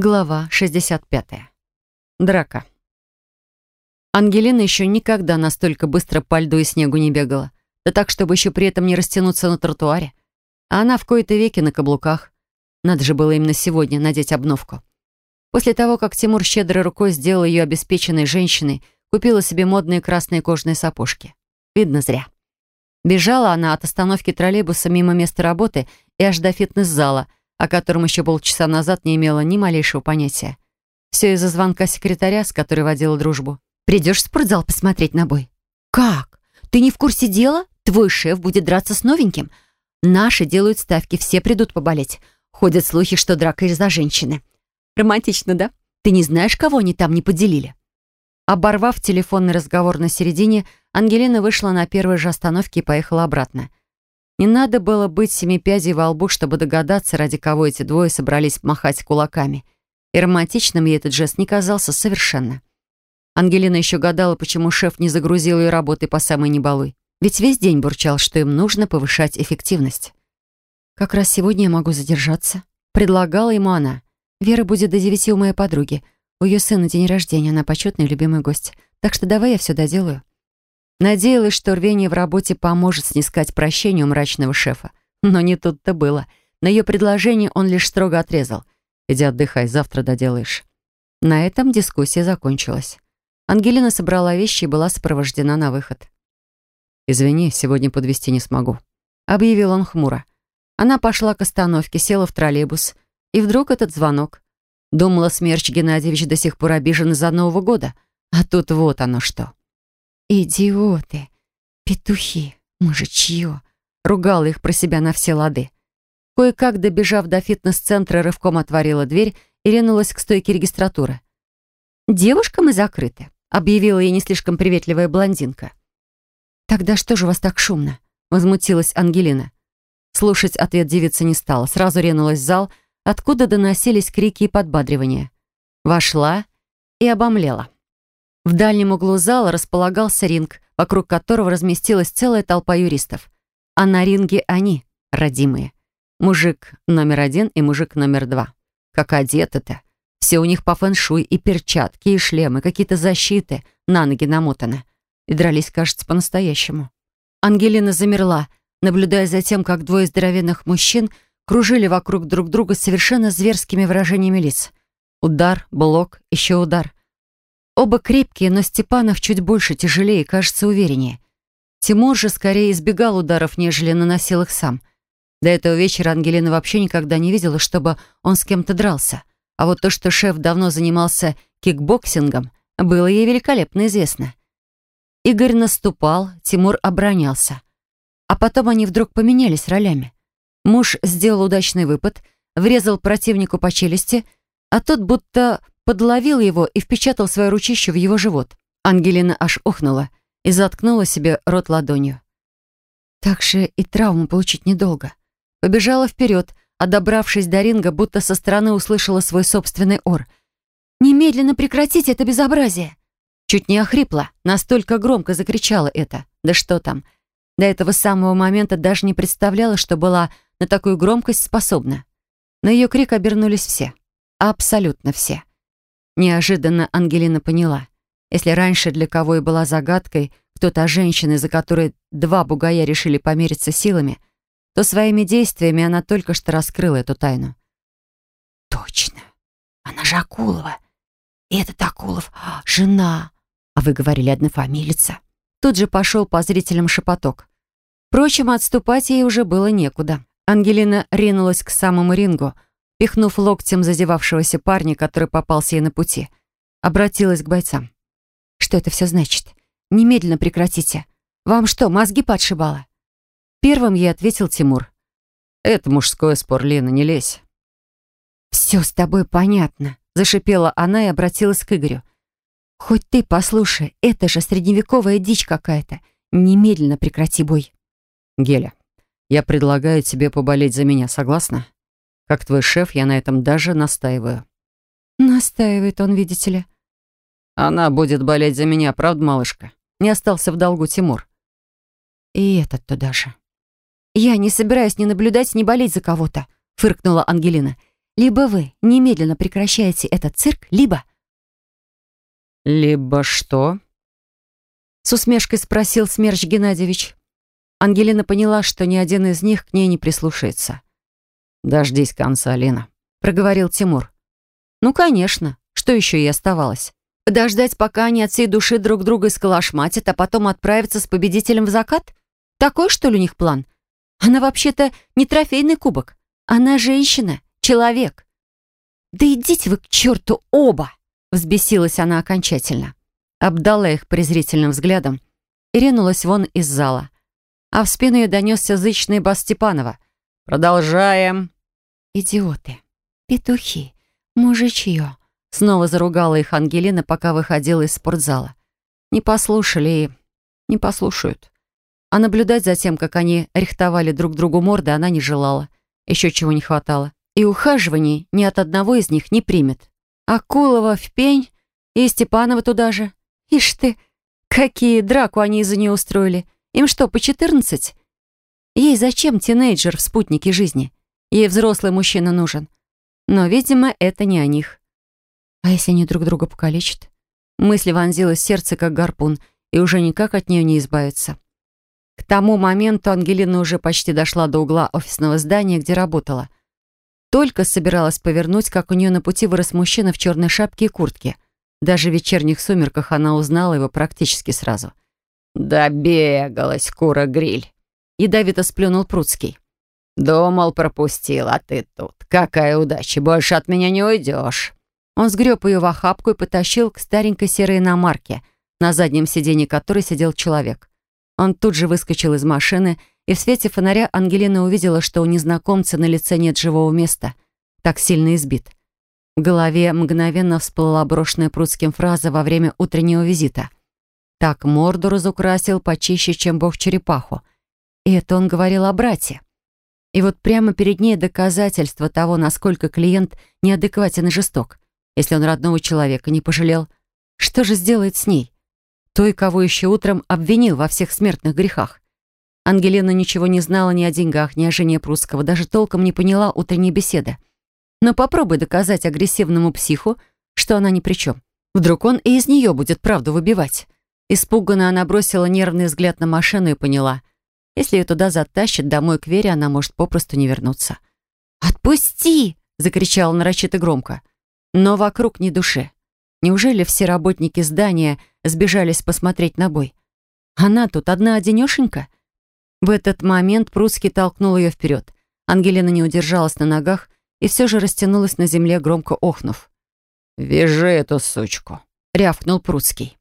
Глава 65. Драка. Ангелина еще никогда настолько быстро по льду и снегу не бегала. Да так, чтобы еще при этом не растянуться на тротуаре. А она в кои-то веки на каблуках. Надо же было именно сегодня надеть обновку. После того, как Тимур щедрой рукой сделал ее обеспеченной женщиной, купила себе модные красные кожаные сапожки. Видно, зря. Бежала она от остановки троллейбуса мимо места работы и аж до фитнес-зала — о котором еще полчаса назад не имела ни малейшего понятия. Все из-за звонка секретаря, с которой водила дружбу. «Придешь в спортзал посмотреть на бой?» «Как? Ты не в курсе дела? Твой шеф будет драться с новеньким. Наши делают ставки, все придут поболеть. Ходят слухи, что драка из-за женщины. Романтично, да? Ты не знаешь, кого они там не поделили?» Оборвав телефонный разговор на середине, Ангелина вышла на первой же остановке и поехала обратно. Не надо было быть семипядей во лбу, чтобы догадаться, ради кого эти двое собрались махать кулаками. И романтичным ей этот жест не казался совершенно. Ангелина еще гадала, почему шеф не загрузил ее работой по самой небалуй. Ведь весь день бурчал, что им нужно повышать эффективность. «Как раз сегодня я могу задержаться», — предлагала ему она. «Вера будет до девяти у моей подруги. У ее сына день рождения, она почетный любимый гость. Так что давай я все доделаю». Надеялась, что рвение в работе поможет снискать прощение у мрачного шефа. Но не тут-то было. На ее предложение он лишь строго отрезал. «Иди отдыхай, завтра доделаешь». На этом дискуссия закончилась. Ангелина собрала вещи и была сопровождена на выход. «Извини, сегодня подвести не смогу», — объявил он хмуро. Она пошла к остановке, села в троллейбус. И вдруг этот звонок. Думала, Смерч Геннадьевич до сих пор обижен из-за Нового года. А тут вот оно что. «Идиоты! Петухи! Мужичье!» Ругала их про себя на все лады. Кое-как, добежав до фитнес-центра, рывком отворила дверь и ринулась к стойке регистратуры. «Девушка, мы закрыты», — объявила ей не слишком приветливая блондинка. «Тогда что же у вас так шумно?» — возмутилась Ангелина. Слушать ответ девицы не стала, сразу ринулась в зал, откуда доносились крики и подбадривания. Вошла и обомлела. В дальнем углу зала располагался ринг, вокруг которого разместилась целая толпа юристов. А на ринге они, родимые. Мужик номер один и мужик номер два. Как одеты-то. Все у них по фэншуй и перчатки, и шлемы, какие-то защиты, на ноги намотаны. И дрались, кажется, по-настоящему. Ангелина замерла, наблюдая за тем, как двое здоровенных мужчин кружили вокруг друг друга с совершенно зверскими выражениями лиц. Удар, блок, еще удар. Оба крепкие, но Степанов чуть больше, тяжелее, кажется, увереннее. Тимур же скорее избегал ударов, нежели наносил их сам. До этого вечера Ангелина вообще никогда не видела, чтобы он с кем-то дрался. А вот то, что шеф давно занимался кикбоксингом, было ей великолепно известно. Игорь наступал, Тимур оборонялся. А потом они вдруг поменялись ролями. Муж сделал удачный выпад, врезал противнику по челюсти, а тот будто подловил его и впечатал свое ручище в его живот. Ангелина аж охнула и заткнула себе рот ладонью. Так же и травму получить недолго. Побежала вперед, а добравшись до ринга, будто со стороны услышала свой собственный ор. «Немедленно прекратите это безобразие!» Чуть не охрипла, настолько громко закричала это. Да что там. До этого самого момента даже не представляла, что была на такую громкость способна. На ее крик обернулись все. Абсолютно все. Неожиданно Ангелина поняла. Если раньше для кого и была загадкой, кто та женщина, за которой два бугая решили помериться силами, то своими действиями она только что раскрыла эту тайну. «Точно! Она же Акулова! И этот Акулов — жена! А вы говорили однофамилица!» Тут же пошел по зрителям шепоток. Впрочем, отступать ей уже было некуда. Ангелина ринулась к самому рингу — пихнув локтем зазевавшегося парня, который попался ей на пути. Обратилась к бойцам. «Что это все значит? Немедленно прекратите. Вам что, мозги подшибало?» Первым ей ответил Тимур. «Это мужской спор, Лена, не лезь». «Все с тобой понятно», — зашипела она и обратилась к Игорю. «Хоть ты послушай, это же средневековая дичь какая-то. Немедленно прекрати бой». «Геля, я предлагаю тебе поболеть за меня, согласна?» Как твой шеф, я на этом даже настаиваю». «Настаивает он, видите ли». «Она будет болеть за меня, правда, малышка?» Не остался в долгу Тимур. «И этот туда же». «Я не собираюсь ни наблюдать, ни болеть за кого-то», фыркнула Ангелина. Либо вы немедленно прекращаете этот цирк, либо...» «Либо что?» С усмешкой спросил Смерч Геннадьевич. Ангелина поняла, что ни один из них к ней не прислушается. «Дождись конца, Лена», — проговорил Тимур. «Ну, конечно. Что еще и оставалось? Подождать, пока они от всей души друг друга искалашматят, а потом отправиться с победителем в закат? Такой, что ли, у них план? Она вообще-то не трофейный кубок. Она женщина, человек. «Да идите вы к черту оба!» Взбесилась она окончательно. Обдала их презрительным взглядом и ринулась вон из зала. А в спину ее донесся зычный бас Степанова. «Продолжаем!» «Идиоты! Петухи! Мужичье!» Снова заругала их Ангелина, пока выходила из спортзала. Не послушали и не послушают. А наблюдать за тем, как они рихтовали друг другу морды, она не желала. Еще чего не хватало. И ухаживаний ни от одного из них не примет. Акулова в пень и Степанова туда же. Ишь ты, какие драку они из-за нее устроили. Им что, по четырнадцать? Ей зачем тинейджер в спутнике жизни? Ей взрослый мужчина нужен. Но, видимо, это не о них. А если они друг друга покалечат? Мысль вонзилась в сердце, как гарпун, и уже никак от нее не избавиться. К тому моменту Ангелина уже почти дошла до угла офисного здания, где работала. Только собиралась повернуть, как у нее на пути вырос мужчина в черной шапке и куртке. Даже в вечерних сумерках она узнала его практически сразу. «Добегалась, кура-гриль!» Ядовито сплюнул Пруцкий. «Думал, пропустил, а ты тут. Какая удача, больше от меня не уйдешь!» Он сгреб ее в охапку и потащил к старенькой серой иномарке, на заднем сиденье которой сидел человек. Он тут же выскочил из машины, и в свете фонаря Ангелина увидела, что у незнакомца на лице нет живого места. Так сильно избит. В голове мгновенно всплыла брошенная прудским фраза во время утреннего визита. «Так морду разукрасил почище, чем бог черепаху». И это он говорил о брате. И вот прямо перед ней доказательство того, насколько клиент неадекватен и жесток. Если он родного человека не пожалел, что же сделает с ней? Той, кого еще утром обвинил во всех смертных грехах. Ангелина ничего не знала ни о деньгах, ни о жене Прусского, даже толком не поняла утренней беседы. Но попробуй доказать агрессивному психу, что она ни при чем. Вдруг он и из нее будет правду выбивать. Испуганно она бросила нервный взгляд на машину и поняла. Если ее туда затащат, домой к Вере она может попросту не вернуться. «Отпусти!» — закричала нарочито громко но вокруг ни души. Неужели все работники здания сбежались посмотреть на бой? Она тут одна-одинешенька? В этот момент Прусский толкнул ее вперед. Ангелина не удержалась на ногах и все же растянулась на земле, громко охнув. «Вяжи эту сучку», — рявкнул Прусский.